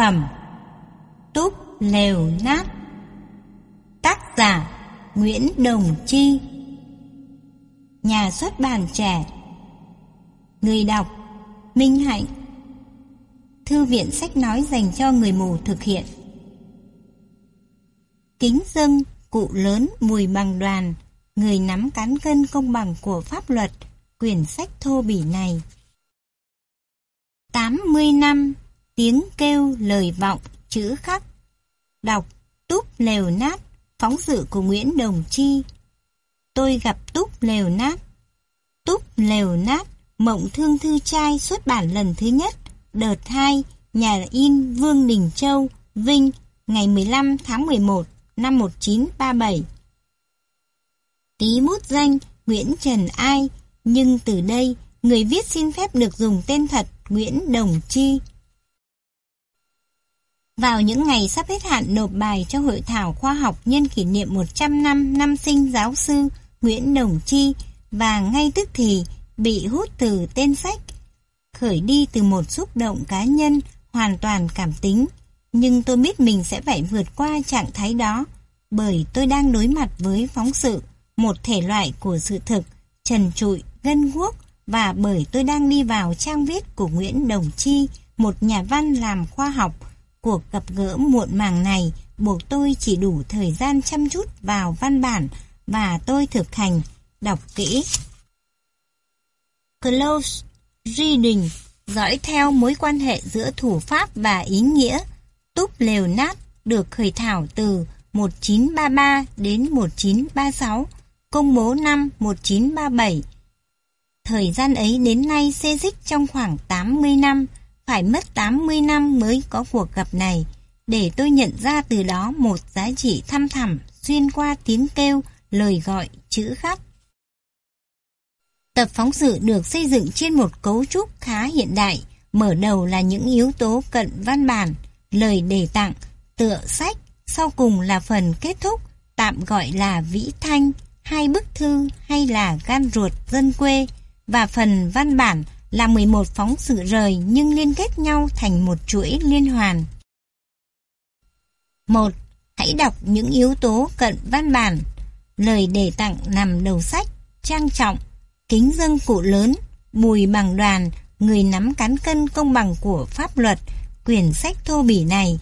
phẩm. Túp lều nát Tác giả Nguyễn Đồng Chi. Nhà xuất bản trẻ. Người đọc Minh Hạnh. Thư viện sách nói dành cho người mù thực hiện. Kính dâng cụ lớn, mùi bằng đoàn, Người nắm cán cân công bằng của pháp luật, Quyển sách thô bỉ này. 80 năm Tiếng kêu lời vọng chữ khắc. Đọc Túp lều nát, Phóng sự của Nguyễn Đồng Chi. Tôi gặp Túp lều nát. Túp lều nát, Mộng thương thư trai xuất bản lần thứ nhất, Đợt 2 Nhà in Vương Đình Châu, Vinh, Ngày 15 tháng 11 năm 1937 Tí mút danh, Nguyễn Trần Ai, Nhưng từ đây, Người viết xin phép được dùng tên thật Nguyễn Đồng Chi vào những ngày sắp hết hạn nộp bài cho hội thảo khoa học nhân kỷ niệm 100 năm năm sinh giáo sư Nguyễn Đồng Chi và ngay tức thì bị hút từ tên sách. Khởi đi từ một xúc động cá nhân hoàn toàn cảm tính, nhưng tôi biết mình sẽ phải vượt qua trạng thái đó bởi tôi đang đối mặt với phóng sự, một thể loại của sự thực, trần trụi, gân guốc và bởi tôi đang đi vào trang viết của Nguyễn Đồng Chi, một nhà văn làm khoa học, Cuộc gặp gỡ muộn màng này buộc tôi chỉ đủ thời gian chăm chút vào văn bản và tôi thực hành, đọc kỹ. Close reading dõi theo mối quan hệ giữa thủ pháp và ý nghĩa. Túp lều nát được khởi thảo từ 1933 đến 1936, công bố năm 1937. Thời gian ấy đến nay xê dích trong khoảng 80 năm, phải mất 80 năm mới có cuộc gặp này, để tôi nhận ra từ đó một giá trị thăm thẳm xuyên qua tiếng kêu, lời gọi, chữ khắc. Tập phóng sự được xây dựng trên một cấu trúc khá hiện đại, mở đầu là những yếu tố cận văn bản, lời đề tặng, tựa sách, sau cùng là phần kết thúc, tạm gọi là vĩ thanh, hai bức thư hay là gan ruột dân quê, và phần văn bản là 11 phóng sự rời nhưng liên kết nhau thành một chuỗi liên hoàn. 1. Hãy đọc những yếu tố cận văn bản. Lời đề tặng nằm đầu sách, trang trọng, kính dâng cụ lớn, bùi bằng đoàn, người nắm cán cân công bằng của pháp luật, quyển sách thô bỉ này,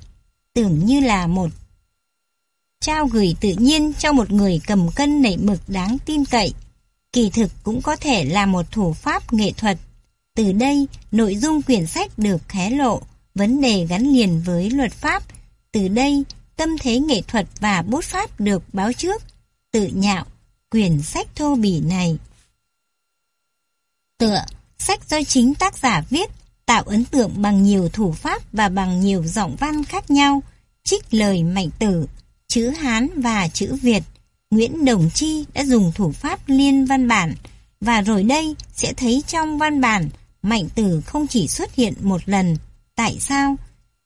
tưởng như là một trao gửi tự nhiên cho một người cầm cân nảy mực đáng tin cậy. Kỳ thực cũng có thể là một thủ pháp nghệ thuật từ đây, nội dung quyển sách được hé lộ, vấn đề gắn liền với luật pháp. Từ đây, tâm thế nghệ thuật và bút pháp được báo trước, tự nhạo, quyển sách thô bỉ này. Tựa, sách do chính tác giả viết, tạo ấn tượng bằng nhiều thủ pháp và bằng nhiều giọng văn khác nhau, trích lời mạnh tử, chữ Hán và chữ Việt. Nguyễn Đồng Chi đã dùng thủ pháp liên văn bản, và rồi đây sẽ thấy trong văn bản mạnh tử không chỉ xuất hiện một lần. Tại sao?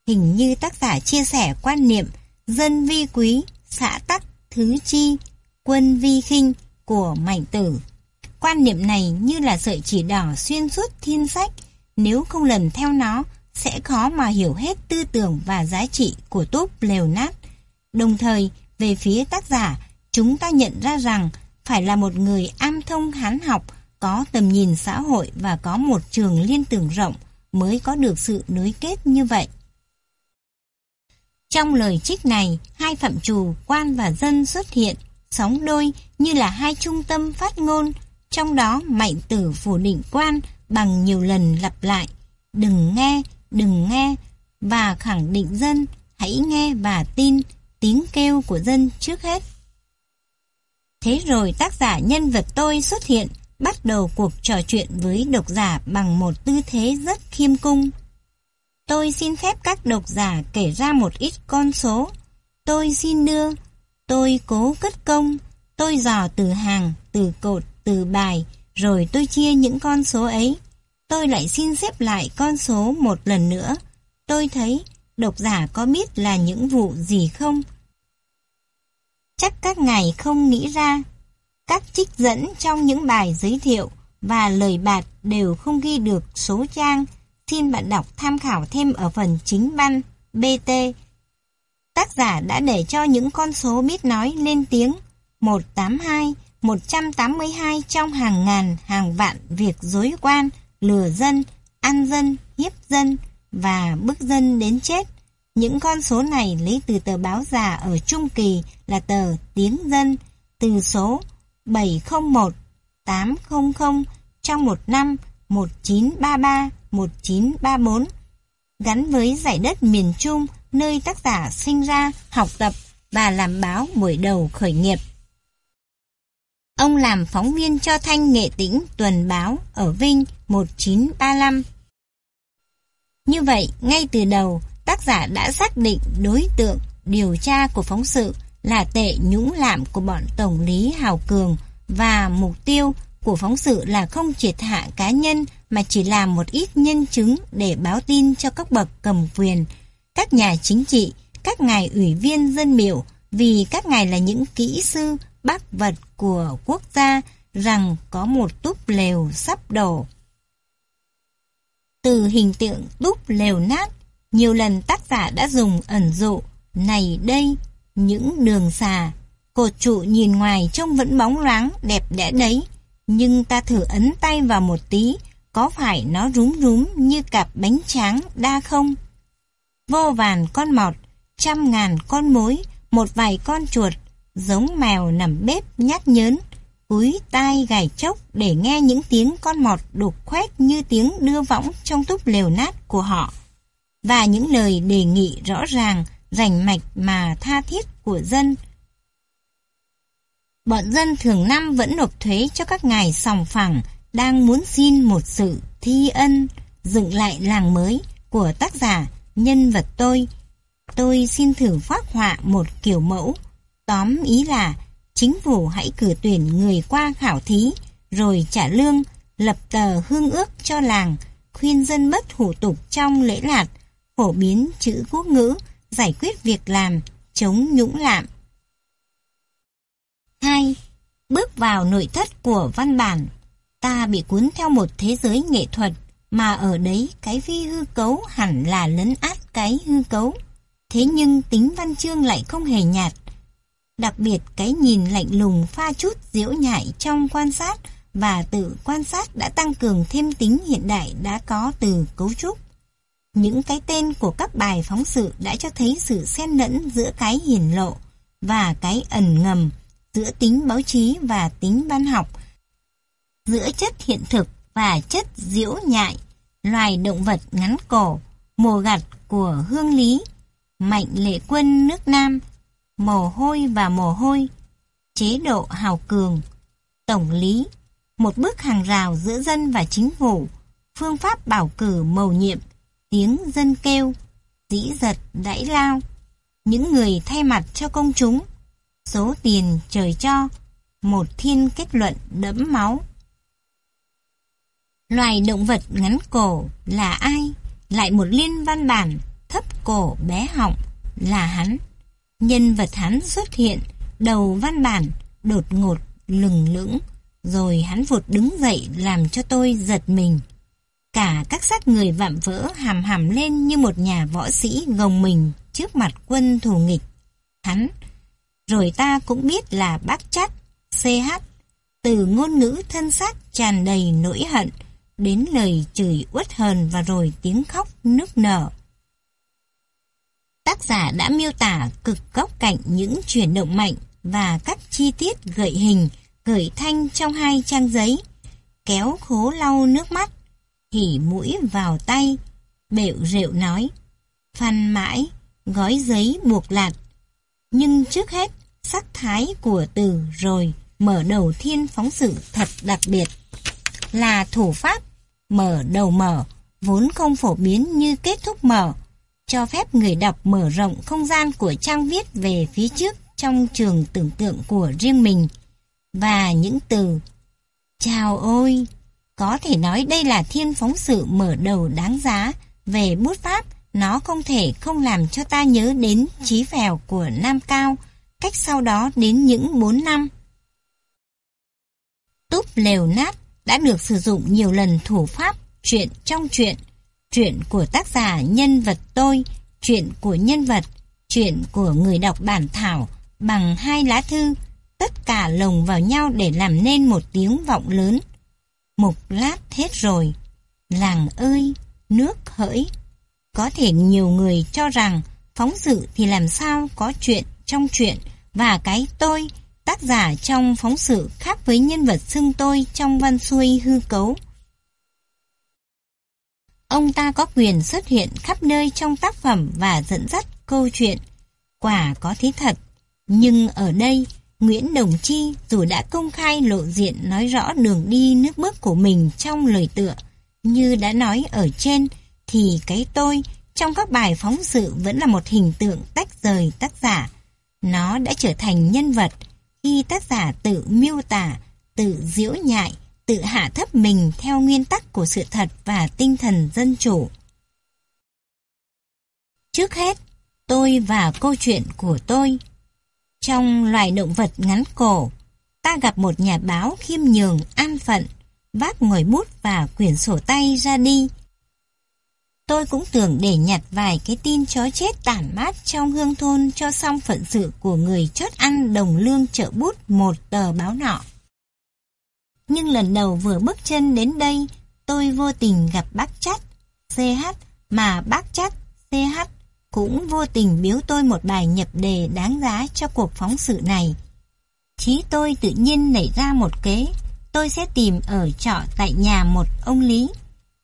Hình như tác giả chia sẻ quan niệm dân vi quý, xã tắc, thứ chi, quân vi khinh của mạnh tử. Quan niệm này như là sợi chỉ đỏ xuyên suốt thiên sách, nếu không lần theo nó, sẽ khó mà hiểu hết tư tưởng và giá trị của túp lều nát. Đồng thời, về phía tác giả, chúng ta nhận ra rằng phải là một người am thông hán học, có tầm nhìn xã hội và có một trường liên tưởng rộng mới có được sự nối kết như vậy. Trong lời trích này, hai phạm trù quan và dân xuất hiện, sóng đôi như là hai trung tâm phát ngôn, trong đó mạnh tử phủ định quan bằng nhiều lần lặp lại, đừng nghe, đừng nghe, và khẳng định dân, hãy nghe và tin, tiếng kêu của dân trước hết. Thế rồi tác giả nhân vật tôi xuất hiện, bắt đầu cuộc trò chuyện với độc giả bằng một tư thế rất khiêm cung. Tôi xin phép các độc giả kể ra một ít con số. Tôi xin đưa, tôi cố cất công, tôi dò từ hàng, từ cột, từ bài, rồi tôi chia những con số ấy. Tôi lại xin xếp lại con số một lần nữa. Tôi thấy độc giả có biết là những vụ gì không? Chắc các ngài không nghĩ ra các trích dẫn trong những bài giới thiệu và lời bạt đều không ghi được số trang, xin bạn đọc tham khảo thêm ở phần chính văn BT. Tác giả đã để cho những con số biết nói lên tiếng 182, 182 trong hàng ngàn, hàng vạn việc dối quan, lừa dân, ăn dân, hiếp dân và bức dân đến chết. Những con số này lấy từ tờ báo già ở Trung Kỳ là tờ Tiếng Dân, từ số 701 800 trong một năm 1933-1934, gắn với giải đất miền Trung nơi tác giả sinh ra, học tập và làm báo buổi đầu khởi nghiệp. Ông làm phóng viên cho Thanh Nghệ Tĩnh tuần báo ở Vinh 1935. Như vậy, ngay từ đầu, tác giả đã xác định đối tượng điều tra của phóng sự là tệ nhũng lạm của bọn Tổng lý Hào Cường và mục tiêu của phóng sự là không triệt hạ cá nhân mà chỉ làm một ít nhân chứng để báo tin cho các bậc cầm quyền, các nhà chính trị, các ngài ủy viên dân biểu vì các ngài là những kỹ sư bác vật của quốc gia rằng có một túp lều sắp đổ. Từ hình tượng túp lều nát, nhiều lần tác giả đã dùng ẩn dụ này đây, những đường xà, cột trụ nhìn ngoài trông vẫn bóng loáng đẹp đẽ đấy, nhưng ta thử ấn tay vào một tí, có phải nó rúm rúm như cặp bánh tráng đa không? Vô vàn con mọt, trăm ngàn con mối, một vài con chuột, giống mèo nằm bếp nhát nhớn, cúi tai gài chốc để nghe những tiếng con mọt đục khoét như tiếng đưa võng trong túp lều nát của họ. Và những lời đề nghị rõ ràng, rành mạch mà tha thiết của dân. Bọn dân thường năm vẫn nộp thuế cho các ngài sòng phẳng, đang muốn xin một sự thi ân, dựng lại làng mới của tác giả nhân vật tôi. Tôi xin thử phát họa một kiểu mẫu. Tóm ý là chính phủ hãy cử tuyển người qua khảo thí, rồi trả lương, lập tờ hương ước cho làng, khuyên dân bất hủ tục trong lễ lạt, phổ biến chữ quốc ngữ, giải quyết việc làm, chống nhũng lạm. 2. Bước vào nội thất của văn bản Ta bị cuốn theo một thế giới nghệ thuật mà ở đấy cái phi hư cấu hẳn là lấn át cái hư cấu. Thế nhưng tính văn chương lại không hề nhạt. Đặc biệt cái nhìn lạnh lùng pha chút diễu nhại trong quan sát và tự quan sát đã tăng cường thêm tính hiện đại đã có từ cấu trúc. Những cái tên của các bài phóng sự đã cho thấy sự xen lẫn giữa cái hiển lộ và cái ẩn ngầm, giữa tính báo chí và tính văn học, giữa chất hiện thực và chất diễu nhại, loài động vật ngắn cổ, mồ gặt của hương lý, mạnh lệ quân nước Nam, mồ hôi và mồ hôi, chế độ hào cường, tổng lý, một bước hàng rào giữa dân và chính phủ, phương pháp bảo cử mầu nhiệm, tiếng dân kêu, dĩ giật đãi lao, những người thay mặt cho công chúng, số tiền trời cho, một thiên kết luận đẫm máu. Loài động vật ngắn cổ là ai? Lại một liên văn bản, thấp cổ bé họng là hắn. Nhân vật hắn xuất hiện, đầu văn bản, đột ngột, lừng lững, rồi hắn vụt đứng dậy làm cho tôi giật mình. Cả các xác người vạm vỡ hàm hàm lên như một nhà võ sĩ gồng mình trước mặt quân thù nghịch. Hắn, rồi ta cũng biết là bác chắt, CH, từ ngôn ngữ thân xác tràn đầy nỗi hận, đến lời chửi uất hờn và rồi tiếng khóc nức nở. Tác giả đã miêu tả cực góc cạnh những chuyển động mạnh và các chi tiết gợi hình, gợi thanh trong hai trang giấy, kéo khố lau nước mắt, hỉ mũi vào tay, bệu rượu nói, phan mãi, gói giấy buộc lạt. Nhưng trước hết, sắc thái của từ rồi mở đầu thiên phóng sự thật đặc biệt là thủ pháp mở đầu mở, vốn không phổ biến như kết thúc mở, cho phép người đọc mở rộng không gian của trang viết về phía trước trong trường tưởng tượng của riêng mình. Và những từ Chào ôi! Có thể nói đây là thiên phóng sự mở đầu đáng giá về bút pháp, nó không thể không làm cho ta nhớ đến trí phèo của Nam Cao, cách sau đó đến những 4 năm. Túp lều nát đã được sử dụng nhiều lần thủ pháp chuyện trong chuyện. Chuyện của tác giả nhân vật tôi chuyện của nhân vật, chuyện của người đọc bản thảo bằng hai lá thư, tất cả lồng vào nhau để làm nên một tiếng vọng lớn. Một lát hết rồi. Làng ơi, nước hỡi. Có thể nhiều người cho rằng phóng sự thì làm sao có chuyện trong chuyện và cái tôi, tác giả trong phóng sự khác với nhân vật xưng tôi trong văn xuôi hư cấu. Ông ta có quyền xuất hiện khắp nơi trong tác phẩm và dẫn dắt câu chuyện. Quả có thế thật, nhưng ở đây, Nguyễn Đồng Chi dù đã công khai lộ diện nói rõ đường đi nước bước của mình trong lời tựa, như đã nói ở trên, thì cái tôi trong các bài phóng sự vẫn là một hình tượng tách rời tác giả. Nó đã trở thành nhân vật khi tác giả tự miêu tả, tự diễu nhại, tự hạ thấp mình theo nguyên tắc của sự thật và tinh thần dân chủ. Trước hết, tôi và câu chuyện của tôi. Trong loài động vật ngắn cổ, ta gặp một nhà báo khiêm nhường, an phận, vác ngồi bút và quyển sổ tay ra đi. Tôi cũng tưởng để nhặt vài cái tin chó chết tản mát trong hương thôn cho xong phận sự của người chót ăn đồng lương trợ bút một tờ báo nọ. Nhưng lần đầu vừa bước chân đến đây, tôi vô tình gặp bác chắt CH mà bác chắt CH cũng vô tình biếu tôi một bài nhập đề đáng giá cho cuộc phóng sự này. Chí tôi tự nhiên nảy ra một kế, tôi sẽ tìm ở trọ tại nhà một ông Lý,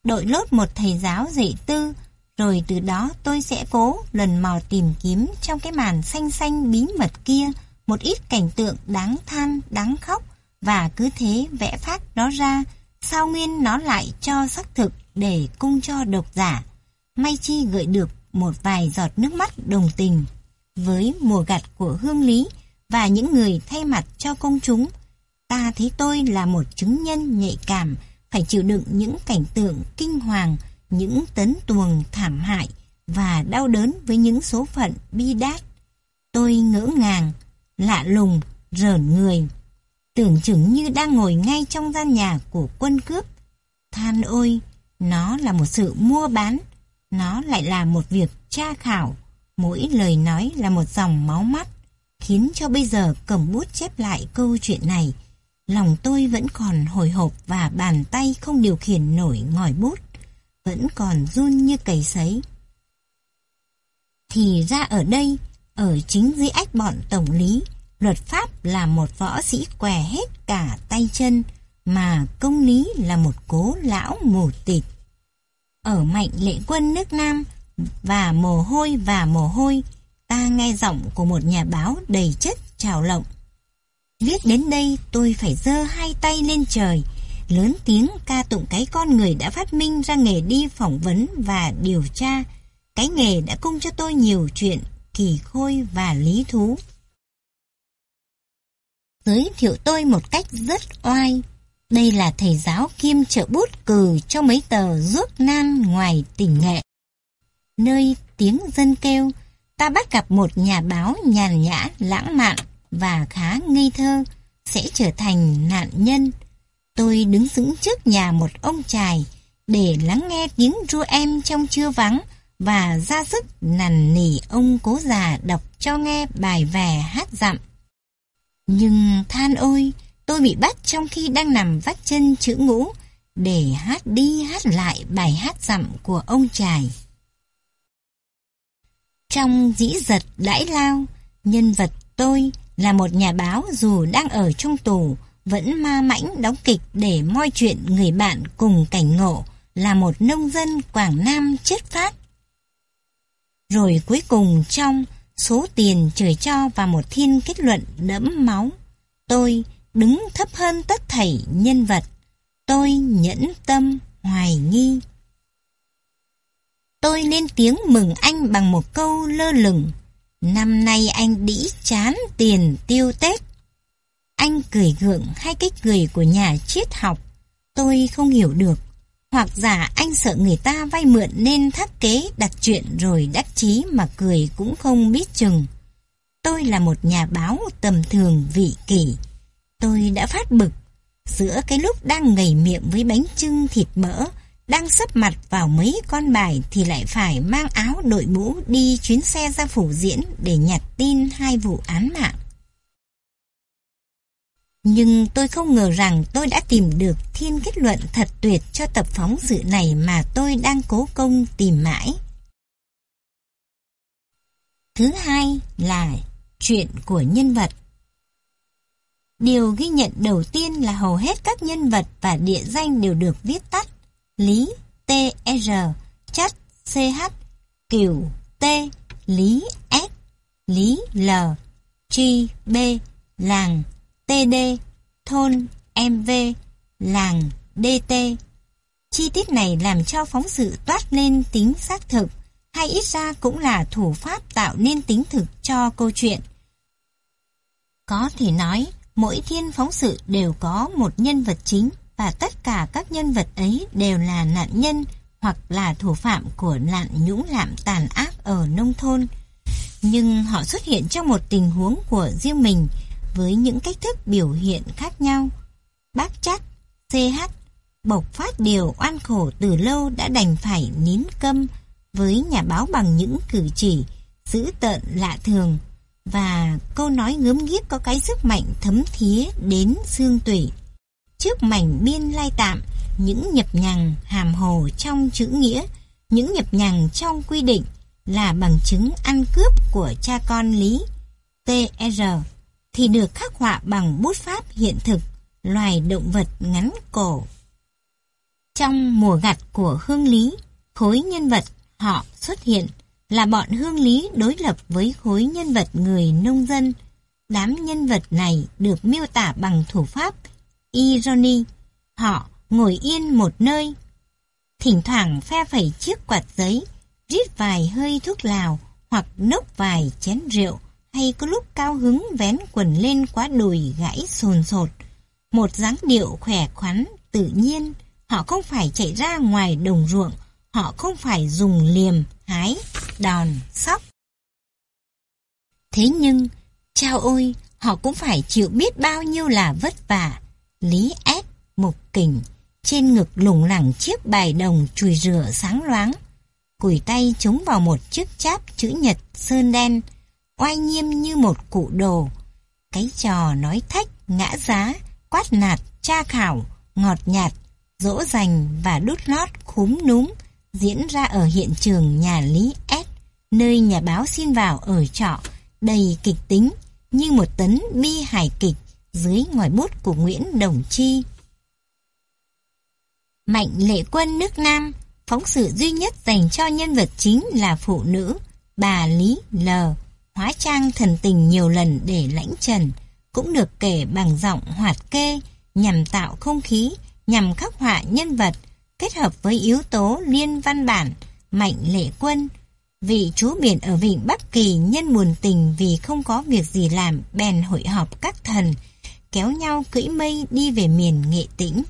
đội lốt một thầy giáo dạy tư, rồi từ đó tôi sẽ cố lần mò tìm kiếm trong cái màn xanh xanh bí mật kia một ít cảnh tượng đáng than, đáng khóc và cứ thế vẽ phát nó ra, sao nguyên nó lại cho xác thực để cung cho độc giả. May chi gợi được một vài giọt nước mắt đồng tình với mùa gặt của hương lý và những người thay mặt cho công chúng. Ta thấy tôi là một chứng nhân nhạy cảm, phải chịu đựng những cảnh tượng kinh hoàng, những tấn tuồng thảm hại và đau đớn với những số phận bi đát. Tôi ngỡ ngàng, lạ lùng, rờn người, tưởng chừng như đang ngồi ngay trong gian nhà của quân cướp. Than ôi, nó là một sự mua bán, nó lại là một việc tra khảo, mỗi lời nói là một dòng máu mắt, khiến cho bây giờ cầm bút chép lại câu chuyện này, lòng tôi vẫn còn hồi hộp và bàn tay không điều khiển nổi ngòi bút, vẫn còn run như cầy sấy. Thì ra ở đây, ở chính dưới ách bọn tổng lý, luật pháp là một võ sĩ què hết cả tay chân, mà công lý là một cố lão mù tịt. Ở mạnh lệ quân nước Nam, và mồ hôi và mồ hôi, ta nghe giọng của một nhà báo đầy chất trào lộng. Viết đến đây tôi phải giơ hai tay lên trời, lớn tiếng ca tụng cái con người đã phát minh ra nghề đi phỏng vấn và điều tra. Cái nghề đã cung cho tôi nhiều chuyện kỳ khôi và lý thú. Giới thiệu tôi một cách rất oai. Đây là thầy giáo kiêm trợ bút cử cho mấy tờ ruốc nan ngoài tỉnh nghệ nơi tiếng dân kêu, ta bắt gặp một nhà báo nhàn nhã, lãng mạn và khá ngây thơ, sẽ trở thành nạn nhân. Tôi đứng sững trước nhà một ông trài để lắng nghe tiếng ru em trong trưa vắng và ra sức nằn nỉ ông cố già đọc cho nghe bài vè hát dặm. Nhưng than ôi, tôi bị bắt trong khi đang nằm vắt chân chữ ngũ để hát đi hát lại bài hát dặm của ông trài. Trong dĩ giật đãi lao, nhân vật tôi là một nhà báo dù đang ở trong tù, vẫn ma mãnh đóng kịch để moi chuyện người bạn cùng cảnh ngộ là một nông dân Quảng Nam chết phát. Rồi cuối cùng trong số tiền trời cho và một thiên kết luận đẫm máu, tôi đứng thấp hơn tất thảy nhân vật. Tôi nhẫn tâm, hoài nghi. Tôi lên tiếng mừng anh bằng một câu lơ lửng. Năm nay anh đĩ chán tiền tiêu Tết. Anh cười gượng hai cái cười của nhà triết học. Tôi không hiểu được. Hoặc giả anh sợ người ta vay mượn nên thắt kế đặt chuyện rồi đắc chí mà cười cũng không biết chừng. Tôi là một nhà báo tầm thường vị kỷ. Tôi đã phát bực. Giữa cái lúc đang ngầy miệng với bánh trưng thịt mỡ, đang sấp mặt vào mấy con bài thì lại phải mang áo đội mũ đi chuyến xe ra phủ diễn để nhặt tin hai vụ án mạng. Nhưng tôi không ngờ rằng tôi đã tìm được thiên kết luận thật tuyệt cho tập phóng sự này mà tôi đang cố công tìm mãi. Thứ hai là chuyện của nhân vật. Điều ghi nhận đầu tiên là hầu hết các nhân vật và địa danh đều được viết tắt Lý T-R, Chất C-H, Kiều T, Lý S, Lý L, Chi B, Làng TD, Thôn MV, Làng DT. Chi tiết này làm cho phóng sự toát lên tính xác thực, hay ít ra cũng là thủ pháp tạo nên tính thực cho câu chuyện. Có thể nói, mỗi thiên phóng sự đều có một nhân vật chính và tất cả các nhân vật ấy đều là nạn nhân hoặc là thủ phạm của nạn nhũng lạm tàn ác ở nông thôn. Nhưng họ xuất hiện trong một tình huống của riêng mình với những cách thức biểu hiện khác nhau. Bác chắc, CH, bộc phát điều oan khổ từ lâu đã đành phải nín câm với nhà báo bằng những cử chỉ, dữ tợn lạ thường và câu nói ngớm ghiếc có cái sức mạnh thấm thía đến xương tủy. Trước mảnh biên lai tạm, những nhập nhằng hàm hồ trong chữ nghĩa, những nhập nhằng trong quy định là bằng chứng ăn cướp của cha con Lý TR thì được khắc họa bằng bút pháp hiện thực, loài động vật ngắn cổ. Trong mùa gặt của Hương Lý, khối nhân vật họ xuất hiện là bọn Hương Lý đối lập với khối nhân vật người nông dân. Đám nhân vật này được miêu tả bằng thủ pháp irony. Họ ngồi yên một nơi, thỉnh thoảng phe phẩy chiếc quạt giấy, rít vài hơi thuốc lào hoặc nốc vài chén rượu hay có lúc cao hứng vén quần lên quá đùi gãy sồn sột. Một dáng điệu khỏe khoắn, tự nhiên, họ không phải chạy ra ngoài đồng ruộng, họ không phải dùng liềm, hái, đòn, sóc. Thế nhưng, chao ôi, họ cũng phải chịu biết bao nhiêu là vất vả. Lý ép, mục kình, trên ngực lủng lẳng chiếc bài đồng chùi rửa sáng loáng. Cùi tay chống vào một chiếc cháp chữ nhật sơn đen, oai nghiêm như một cụ đồ. Cái trò nói thách, ngã giá, quát nạt, tra khảo, ngọt nhạt, dỗ dành và đút lót khúm núm diễn ra ở hiện trường nhà Lý S, nơi nhà báo xin vào ở trọ, đầy kịch tính, như một tấn bi hài kịch dưới ngòi bút của Nguyễn Đồng Chi. Mạnh lệ quân nước Nam, phóng sự duy nhất dành cho nhân vật chính là phụ nữ, bà Lý L hóa trang thần tình nhiều lần để lãnh trần, cũng được kể bằng giọng hoạt kê nhằm tạo không khí, nhằm khắc họa nhân vật, kết hợp với yếu tố liên văn bản, mạnh lệ quân. Vị chúa biển ở vịnh Bắc Kỳ nhân buồn tình vì không có việc gì làm bèn hội họp các thần, kéo nhau cưỡi mây đi về miền nghệ tĩnh.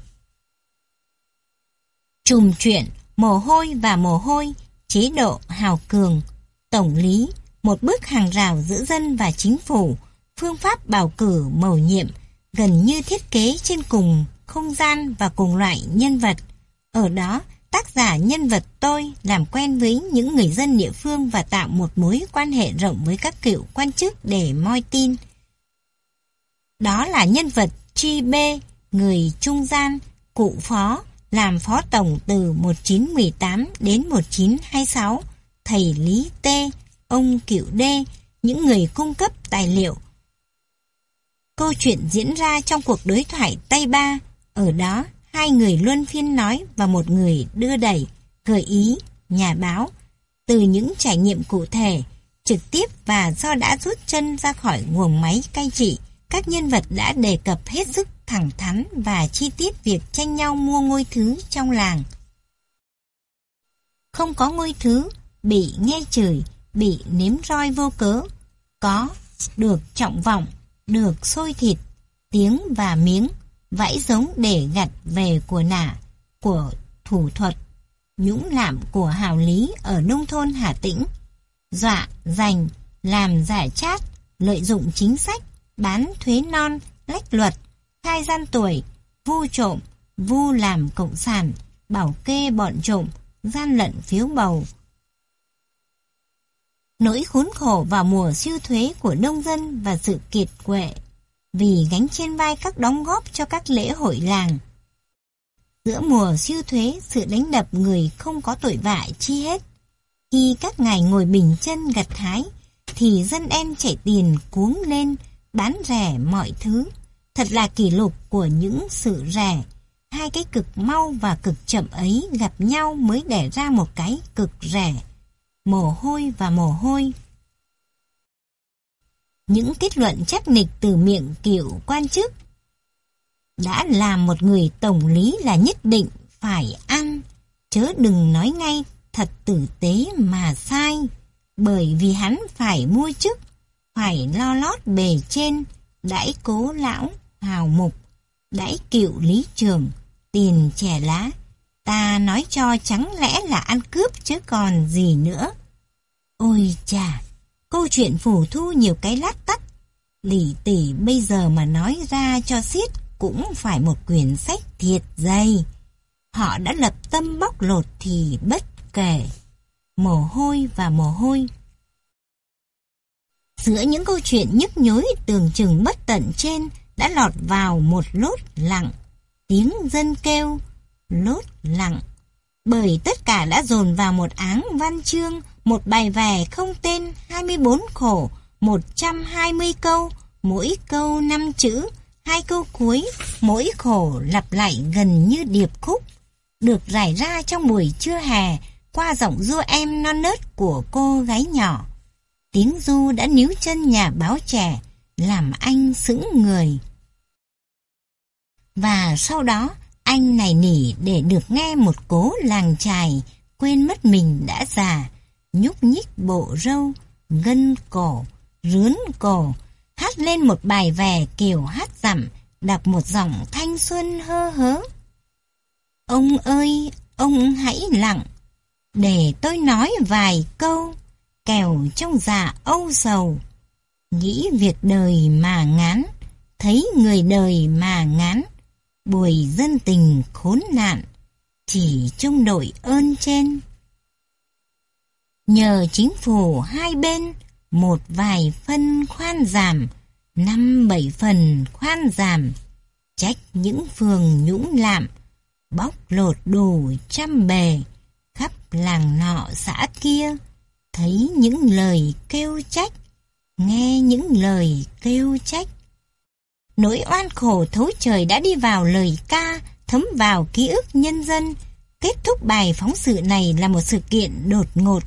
Trùm chuyện, mồ hôi và mồ hôi, chế độ hào cường, tổng lý, một bước hàng rào giữa dân và chính phủ, phương pháp bầu cử mầu nhiệm, gần như thiết kế trên cùng không gian và cùng loại nhân vật. Ở đó, tác giả nhân vật tôi làm quen với những người dân địa phương và tạo một mối quan hệ rộng với các cựu quan chức để moi tin. Đó là nhân vật Chi B, người trung gian, cụ phó, làm phó tổng từ 1918 đến 1926, thầy Lý T, ông cựu Đê, những người cung cấp tài liệu. Câu chuyện diễn ra trong cuộc đối thoại Tây Ba, ở đó hai người luân phiên nói và một người đưa đẩy, gợi ý, nhà báo, từ những trải nghiệm cụ thể, trực tiếp và do đã rút chân ra khỏi nguồn máy cai trị, các nhân vật đã đề cập hết sức thẳng thắn và chi tiết việc tranh nhau mua ngôi thứ trong làng. Không có ngôi thứ, bị nghe chửi, bị nếm roi vô cớ, có, được trọng vọng, được sôi thịt, tiếng và miếng, vẫy giống để gặt về của nả, của thủ thuật, nhũng lạm của hào lý ở nông thôn Hà Tĩnh, dọa, giành, làm giải chát, lợi dụng chính sách, bán thuế non, lách luật, khai gian tuổi, vu trộm, vu làm cộng sản, bảo kê bọn trộm, gian lận phiếu bầu. Nỗi khốn khổ vào mùa siêu thuế của nông dân và sự kiệt quệ vì gánh trên vai các đóng góp cho các lễ hội làng. Giữa mùa siêu thuế, sự đánh đập người không có tội vạ chi hết. Khi các ngài ngồi bình chân gặt hái, thì dân em chạy tiền cuống lên, bán rẻ mọi thứ. Thật là kỷ lục của những sự rẻ. Hai cái cực mau và cực chậm ấy gặp nhau mới đẻ ra một cái cực rẻ. Mồ hôi và mồ hôi. Những kết luận chắc nịch từ miệng cựu quan chức đã làm một người tổng lý là nhất định phải ăn, chớ đừng nói ngay thật tử tế mà sai, bởi vì hắn phải mua chức, phải lo lót bề trên, đãi cố lão, hào mục, đãi cựu lý trường, tiền trẻ lá. Ta nói cho trắng lẽ là ăn cướp chứ còn gì nữa. Ôi chà, câu chuyện phủ thu nhiều cái lát tắt. Lỷ tỷ bây giờ mà nói ra cho xiết cũng phải một quyển sách thiệt dày. Họ đã lập tâm bóc lột thì bất kể. Mồ hôi và mồ hôi. Giữa những câu chuyện nhức nhối tường chừng bất tận trên đã lọt vào một lốt lặng. Tiếng dân kêu, lốt lặng. Bởi tất cả đã dồn vào một áng văn chương, một bài vẻ không tên 24 khổ, 120 câu, mỗi câu 5 chữ, hai câu cuối, mỗi khổ lặp lại gần như điệp khúc, được giải ra trong buổi trưa hè qua giọng du em non nớt của cô gái nhỏ. Tiếng du đã níu chân nhà báo trẻ, làm anh sững người. Và sau đó, anh này nỉ để được nghe một cố làng trài, quên mất mình đã già, nhúc nhích bộ râu, gân cổ, rướn cổ, hát lên một bài vè kiểu hát dặm, đọc một giọng thanh xuân hơ hớ. Ông ơi, ông hãy lặng, để tôi nói vài câu, kèo trong dạ âu sầu. Nghĩ việc đời mà ngán, thấy người đời mà ngán, buổi dân tình khốn nạn, chỉ trông đội ơn trên. Nhờ chính phủ hai bên, một vài phân khoan giảm, năm bảy phần khoan giảm, trách những phường nhũng lạm, bóc lột đủ trăm bề, khắp làng nọ xã kia, thấy những lời kêu trách, nghe những lời kêu trách. Nỗi oan khổ thấu trời đã đi vào lời ca, thấm vào ký ức nhân dân. Kết thúc bài phóng sự này là một sự kiện đột ngột.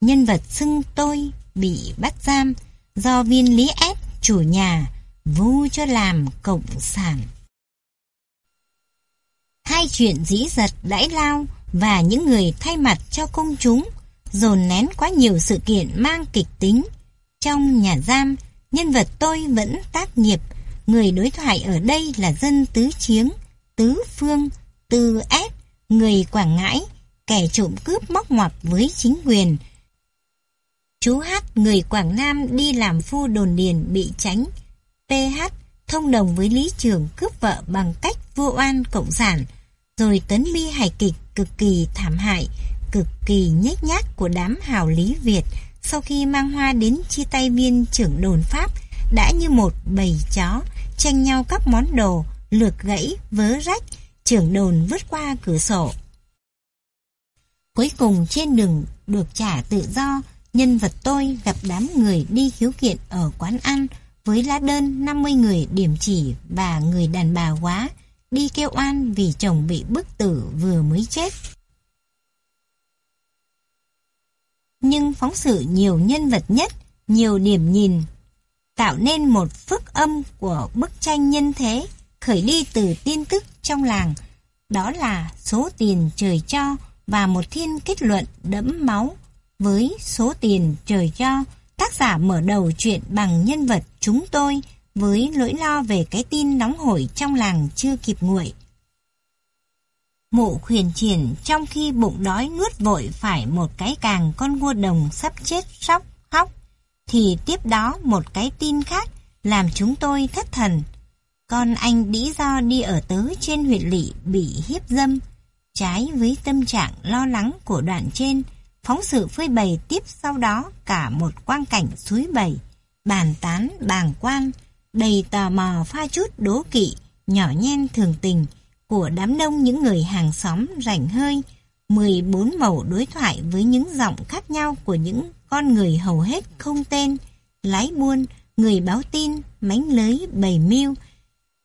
Nhân vật xưng tôi bị bắt giam do viên lý ép chủ nhà vu cho làm cộng sản. Hai chuyện dĩ giật đãi lao và những người thay mặt cho công chúng dồn nén quá nhiều sự kiện mang kịch tính. Trong nhà giam, nhân vật tôi vẫn tác nghiệp, người đối thoại ở đây là dân tứ chiếng, tứ phương, tư ép, người Quảng Ngãi, kẻ trộm cướp móc ngoặc với chính quyền, Chú H, người Quảng Nam đi làm phu đồn điền bị tránh. PH thông đồng với Lý Trường cướp vợ bằng cách vô oan cộng sản, rồi tấn bi hài kịch cực kỳ thảm hại, cực kỳ nhếch nhác của đám hào Lý Việt sau khi mang hoa đến chia tay viên trưởng đồn Pháp đã như một bầy chó tranh nhau các món đồ, lược gãy, vớ rách, trưởng đồn vứt qua cửa sổ. Cuối cùng trên đường được trả tự do, Nhân vật tôi gặp đám người đi khiếu kiện ở quán ăn với lá đơn 50 người điểm chỉ và người đàn bà quá đi kêu oan vì chồng bị bức tử vừa mới chết. Nhưng phóng sự nhiều nhân vật nhất, nhiều điểm nhìn, tạo nên một phức âm của bức tranh nhân thế khởi đi từ tin tức trong làng, đó là số tiền trời cho và một thiên kết luận đẫm máu với số tiền trời cho, tác giả mở đầu chuyện bằng nhân vật chúng tôi với nỗi lo về cái tin nóng hổi trong làng chưa kịp nguội. Mụ khuyển triển trong khi bụng đói nuốt vội phải một cái càng con ngua đồng sắp chết sóc khóc thì tiếp đó một cái tin khác làm chúng tôi thất thần. Con anh đĩ do đi ở tớ trên huyện lỵ bị hiếp dâm, Trái với tâm trạng lo lắng của đoạn trên, phóng sự phơi bày tiếp sau đó cả một quang cảnh suối bầy, bàn tán bàng quan, đầy tò mò pha chút đố kỵ, nhỏ nhen thường tình của đám đông những người hàng xóm rảnh hơi, 14 màu đối thoại với những giọng khác nhau của những con người hầu hết không tên, lái buôn, người báo tin, mánh lưới, bầy mưu.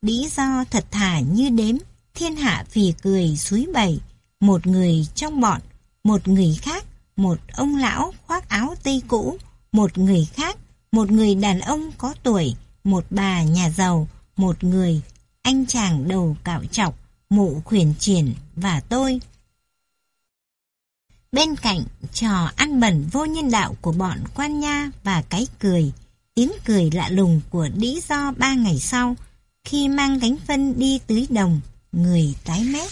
Lý do thật thà như đếm, thiên hạ phì cười suối bầy, một người trong bọn, một người khác, một ông lão khoác áo tây cũ, một người khác, một người đàn ông có tuổi, một bà nhà giàu, một người, anh chàng đầu cạo chọc, mụ khuyển triển và tôi. Bên cạnh trò ăn bẩn vô nhân đạo của bọn quan nha và cái cười, tiếng cười lạ lùng của đĩ do ba ngày sau, khi mang gánh phân đi tưới đồng, người tái mét.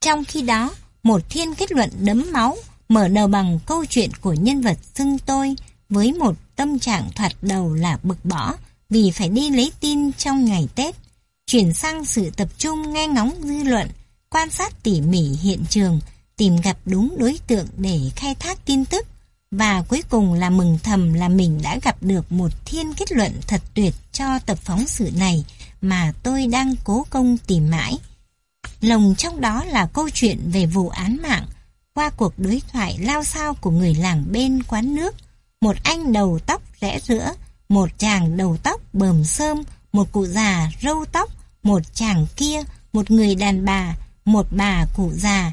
Trong khi đó, một thiên kết luận đấm máu mở đầu bằng câu chuyện của nhân vật xưng tôi với một tâm trạng thoạt đầu là bực bỏ vì phải đi lấy tin trong ngày Tết, chuyển sang sự tập trung nghe ngóng dư luận, quan sát tỉ mỉ hiện trường, tìm gặp đúng đối tượng để khai thác tin tức, và cuối cùng là mừng thầm là mình đã gặp được một thiên kết luận thật tuyệt cho tập phóng sự này mà tôi đang cố công tìm mãi. Lồng trong đó là câu chuyện về vụ án mạng qua cuộc đối thoại lao sao của người làng bên quán nước. Một anh đầu tóc rẽ rữa, một chàng đầu tóc bờm sơm, một cụ già râu tóc, một chàng kia, một người đàn bà, một bà cụ già.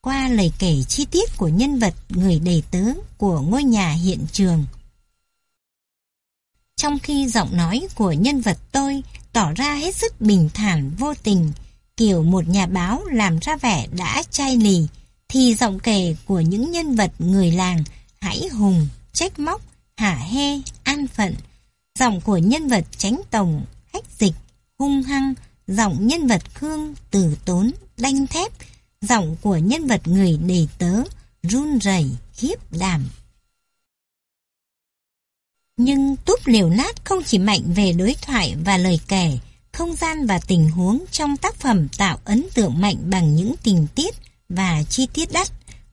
Qua lời kể chi tiết của nhân vật người đầy tớ của ngôi nhà hiện trường. Trong khi giọng nói của nhân vật tôi tỏ ra hết sức bình thản vô tình, kiểu một nhà báo làm ra vẻ đã chai lì, thì giọng kể của những nhân vật người làng hãy hùng, trách móc, hả hê, an phận, giọng của nhân vật tránh tổng, hách dịch, hung hăng, giọng nhân vật khương, tử tốn, đanh thép, giọng của nhân vật người đầy tớ, run rẩy, hiếp đảm. Nhưng túp liều nát không chỉ mạnh về đối thoại và lời kể, không gian và tình huống trong tác phẩm tạo ấn tượng mạnh bằng những tình tiết và chi tiết đắt.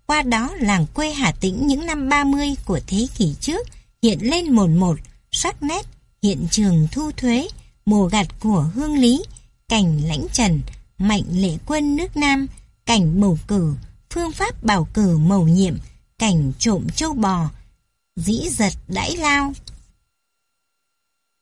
Qua đó làng quê Hà Tĩnh những năm 30 của thế kỷ trước hiện lên một một, sắc nét, hiện trường thu thuế, mùa gặt của hương lý, cảnh lãnh trần, mạnh lệ quân nước Nam, cảnh bầu cử, phương pháp bầu cử mầu nhiệm, cảnh trộm châu bò, dĩ giật đãi lao.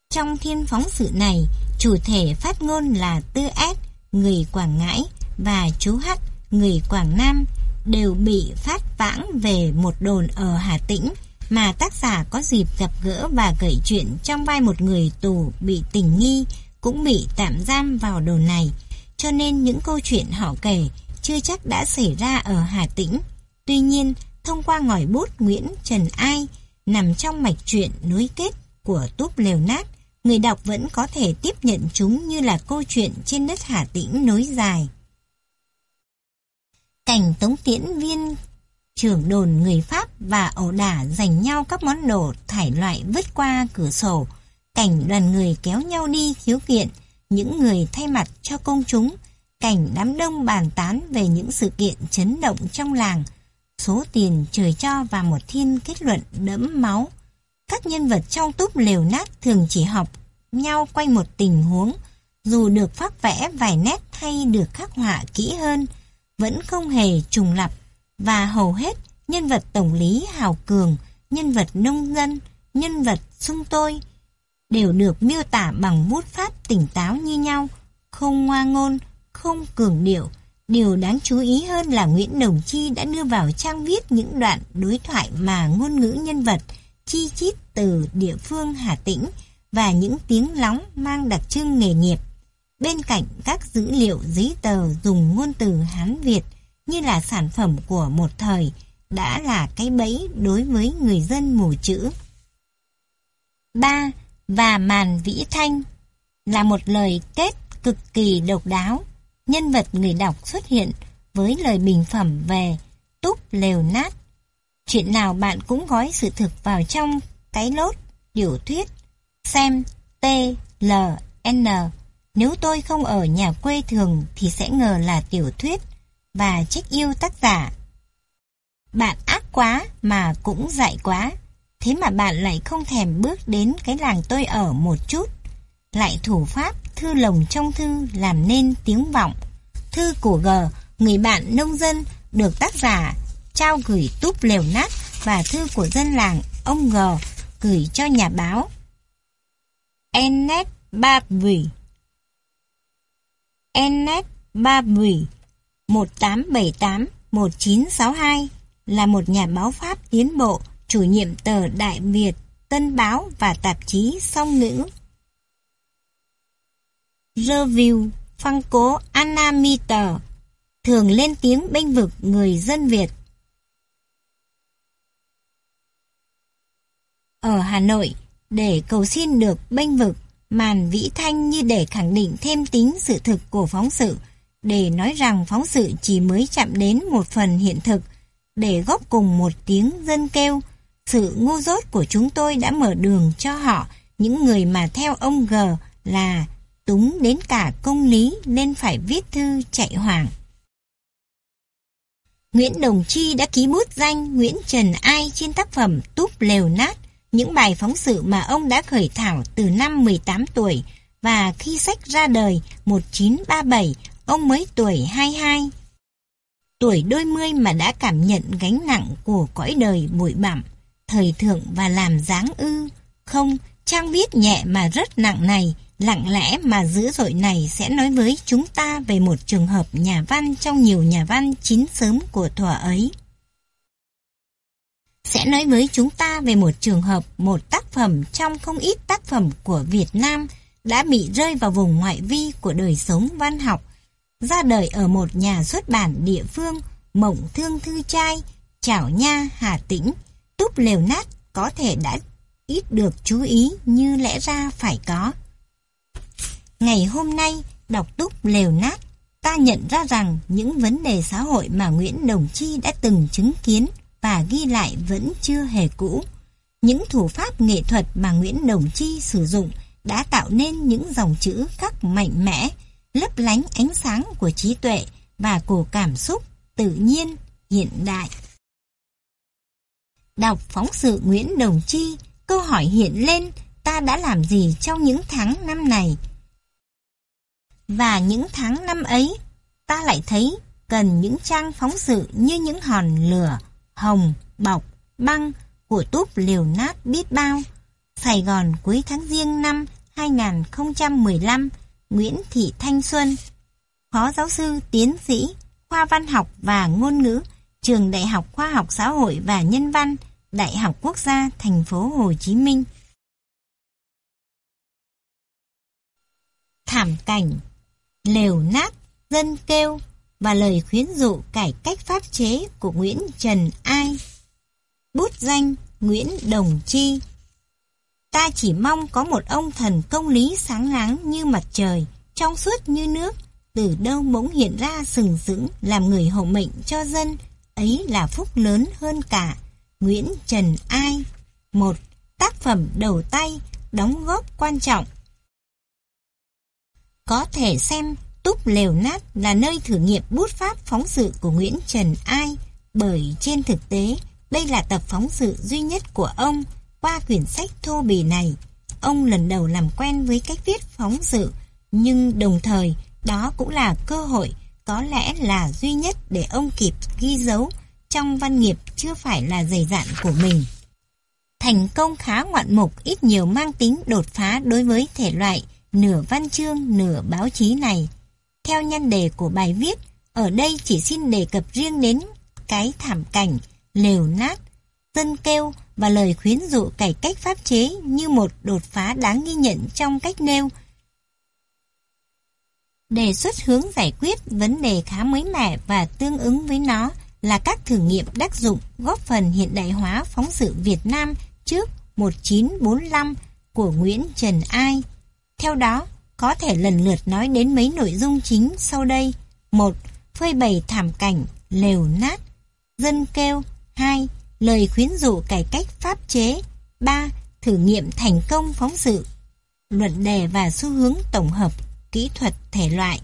Trong thiên phóng sự này, chủ thể phát ngôn là Tư S, người Quảng Ngãi, và chú H, người Quảng Nam, đều bị phát vãng về một đồn ở Hà Tĩnh mà tác giả có dịp gặp gỡ và gợi chuyện trong vai một người tù bị tình nghi cũng bị tạm giam vào đồn này. Cho nên những câu chuyện họ kể chưa chắc đã xảy ra ở Hà Tĩnh. Tuy nhiên, thông qua ngòi bút Nguyễn Trần Ai nằm trong mạch truyện nối kết của Túp Lều Nát, người đọc vẫn có thể tiếp nhận chúng như là câu chuyện trên đất Hà Tĩnh nối dài. Cảnh tống tiễn viên trưởng đồn người Pháp và ẩu đả giành nhau các món đồ thải loại vứt qua cửa sổ, cảnh đoàn người kéo nhau đi khiếu kiện, những người thay mặt cho công chúng, cảnh đám đông bàn tán về những sự kiện chấn động trong làng, số tiền trời cho và một thiên kết luận đẫm máu. Các nhân vật trong túp lều nát thường chỉ học nhau quanh một tình huống, dù được phát vẽ vài nét hay được khắc họa kỹ hơn, vẫn không hề trùng lặp và hầu hết nhân vật tổng lý hào cường, nhân vật nông dân, nhân vật sung tôi đều được miêu tả bằng bút pháp tỉnh táo như nhau, không ngoa ngôn, không cường điệu. Điều đáng chú ý hơn là Nguyễn Đồng Chi đã đưa vào trang viết những đoạn đối thoại mà ngôn ngữ nhân vật chi chít từ địa phương Hà Tĩnh và những tiếng lóng mang đặc trưng nghề nghiệp. Bên cạnh các dữ liệu, giấy tờ dùng ngôn từ Hán Việt như là sản phẩm của một thời, đã là cái bẫy đối với người dân mù chữ. 3. Và màn vĩ thanh là một lời kết cực kỳ độc đáo. Nhân vật người đọc xuất hiện với lời bình phẩm về túp lều nát. Chuyện nào bạn cũng gói sự thực vào trong cái lốt, tiểu thuyết, xem, t, l, n, Nếu tôi không ở nhà quê thường thì sẽ ngờ là tiểu thuyết và trách yêu tác giả. Bạn ác quá mà cũng dại quá, thế mà bạn lại không thèm bước đến cái làng tôi ở một chút. Lại thủ pháp thư lồng trong thư làm nên tiếng vọng. Thư của G, người bạn nông dân, được tác giả trao gửi túp lều nát và thư của dân làng ông G gửi cho nhà báo. Ennet Barbary Ennet Barbary 1878-1962 là một nhà báo Pháp tiến bộ, chủ nhiệm tờ Đại Việt, Tân Báo và tạp chí song ngữ. Review, phăng cố Anna Mitter, thường lên tiếng bênh vực người dân Việt. Ở Hà Nội, để cầu xin được bênh vực, màn vĩ thanh như để khẳng định thêm tính sự thực của phóng sự, để nói rằng phóng sự chỉ mới chạm đến một phần hiện thực, để góp cùng một tiếng dân kêu. Sự ngu dốt của chúng tôi đã mở đường cho họ, những người mà theo ông G là túng đến cả công lý nên phải viết thư chạy hoàng. Nguyễn Đồng Chi đã ký bút danh Nguyễn Trần Ai trên tác phẩm Túp Lều Nát, những bài phóng sự mà ông đã khởi thảo từ năm 18 tuổi và khi sách ra đời 1937, ông mới tuổi 22. Tuổi đôi mươi mà đã cảm nhận gánh nặng của cõi đời bụi bặm, thời thượng và làm dáng ư. Không, trang viết nhẹ mà rất nặng này, lặng lẽ mà dữ dội này sẽ nói với chúng ta về một trường hợp nhà văn trong nhiều nhà văn chín sớm của thuở ấy. Sẽ nói với chúng ta về một trường hợp, một tác phẩm trong không ít tác phẩm của Việt Nam đã bị rơi vào vùng ngoại vi của đời sống văn học, ra đời ở một nhà xuất bản địa phương, Mộng Thương Thư Trai, Chảo Nha, Hà Tĩnh, Túp Lều Nát có thể đã ít được chú ý như lẽ ra phải có. Ngày hôm nay, đọc túp lều nát, ta nhận ra rằng những vấn đề xã hội mà Nguyễn Đồng Chi đã từng chứng kiến và ghi lại vẫn chưa hề cũ. Những thủ pháp nghệ thuật mà Nguyễn Đồng Chi sử dụng đã tạo nên những dòng chữ khắc mạnh mẽ, lấp lánh ánh sáng của trí tuệ và của cảm xúc tự nhiên, hiện đại. Đọc phóng sự Nguyễn Đồng Chi, câu hỏi hiện lên ta đã làm gì trong những tháng năm này và những tháng năm ấy, ta lại thấy cần những trang phóng sự như những hòn lửa, hồng, bọc, băng của túp liều nát biết bao. Sài Gòn cuối tháng riêng năm 2015, Nguyễn Thị Thanh Xuân, Phó giáo sư tiến sĩ, khoa văn học và ngôn ngữ, Trường Đại học Khoa học Xã hội và Nhân văn, Đại học Quốc gia Thành phố Hồ Chí Minh. Thảm cảnh lều nát, dân kêu và lời khuyến dụ cải cách pháp chế của Nguyễn Trần Ai. Bút danh Nguyễn Đồng Chi Ta chỉ mong có một ông thần công lý sáng láng như mặt trời, trong suốt như nước, từ đâu bỗng hiện ra sừng sững làm người hậu mệnh cho dân, ấy là phúc lớn hơn cả. Nguyễn Trần Ai Một tác phẩm đầu tay, đóng góp quan trọng có thể xem Túp Lều Nát là nơi thử nghiệm bút pháp phóng sự của Nguyễn Trần Ai, bởi trên thực tế, đây là tập phóng sự duy nhất của ông qua quyển sách thô bì này. Ông lần đầu làm quen với cách viết phóng sự, nhưng đồng thời đó cũng là cơ hội, có lẽ là duy nhất để ông kịp ghi dấu trong văn nghiệp chưa phải là dày dạn của mình. Thành công khá ngoạn mục ít nhiều mang tính đột phá đối với thể loại nửa văn chương nửa báo chí này. Theo nhân đề của bài viết, ở đây chỉ xin đề cập riêng đến cái thảm cảnh, lều nát, dân kêu và lời khuyến dụ cải cách pháp chế như một đột phá đáng ghi nhận trong cách nêu. Đề xuất hướng giải quyết vấn đề khá mới mẻ và tương ứng với nó là các thử nghiệm đắc dụng góp phần hiện đại hóa phóng sự Việt Nam trước 1945 của Nguyễn Trần Ai. Theo đó, có thể lần lượt nói đến mấy nội dung chính sau đây. một Phơi bày thảm cảnh, lều nát, dân kêu. 2. Lời khuyến dụ cải cách pháp chế. 3. Thử nghiệm thành công phóng sự. Luận đề và xu hướng tổng hợp kỹ thuật thể loại